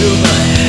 through my head.